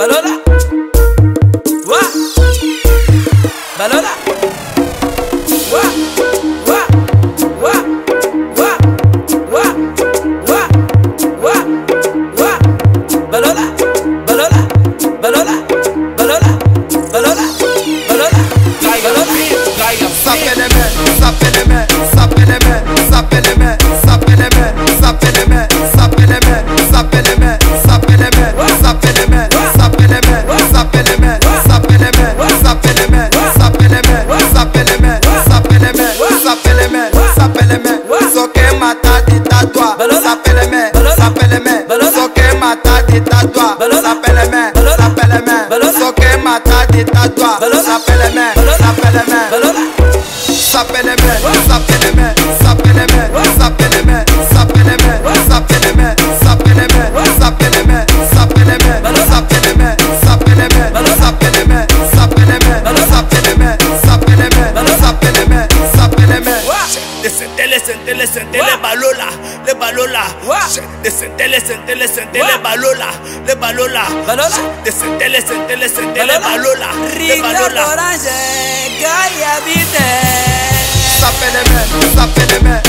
Balola. Wa. Balola. Wa. Wa. Wa. Wa. Wa. Wa. Wa. Wa. Balola. Balola. Balola. Balola. Balola. Balola. Sapeleme, sente le sente le balola le balola de sente le sente le sente le balola le balola de sente le sente le sente le balola le balola element, it, man.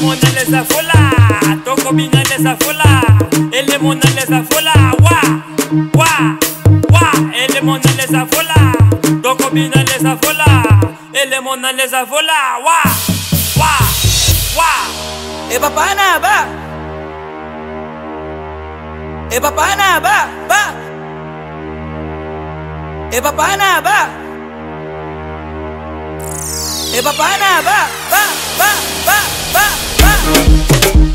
Mona les afola, toko binga les afola. Ele mona les afola, wa, wa, wa. Ele mona les afola, toko binga les afola. Ele mona les afola, wa, wa, wa. E papana ba. E papana ba, ba. E papana ba. Eh, papá, nada, va, va, va, va, va, va.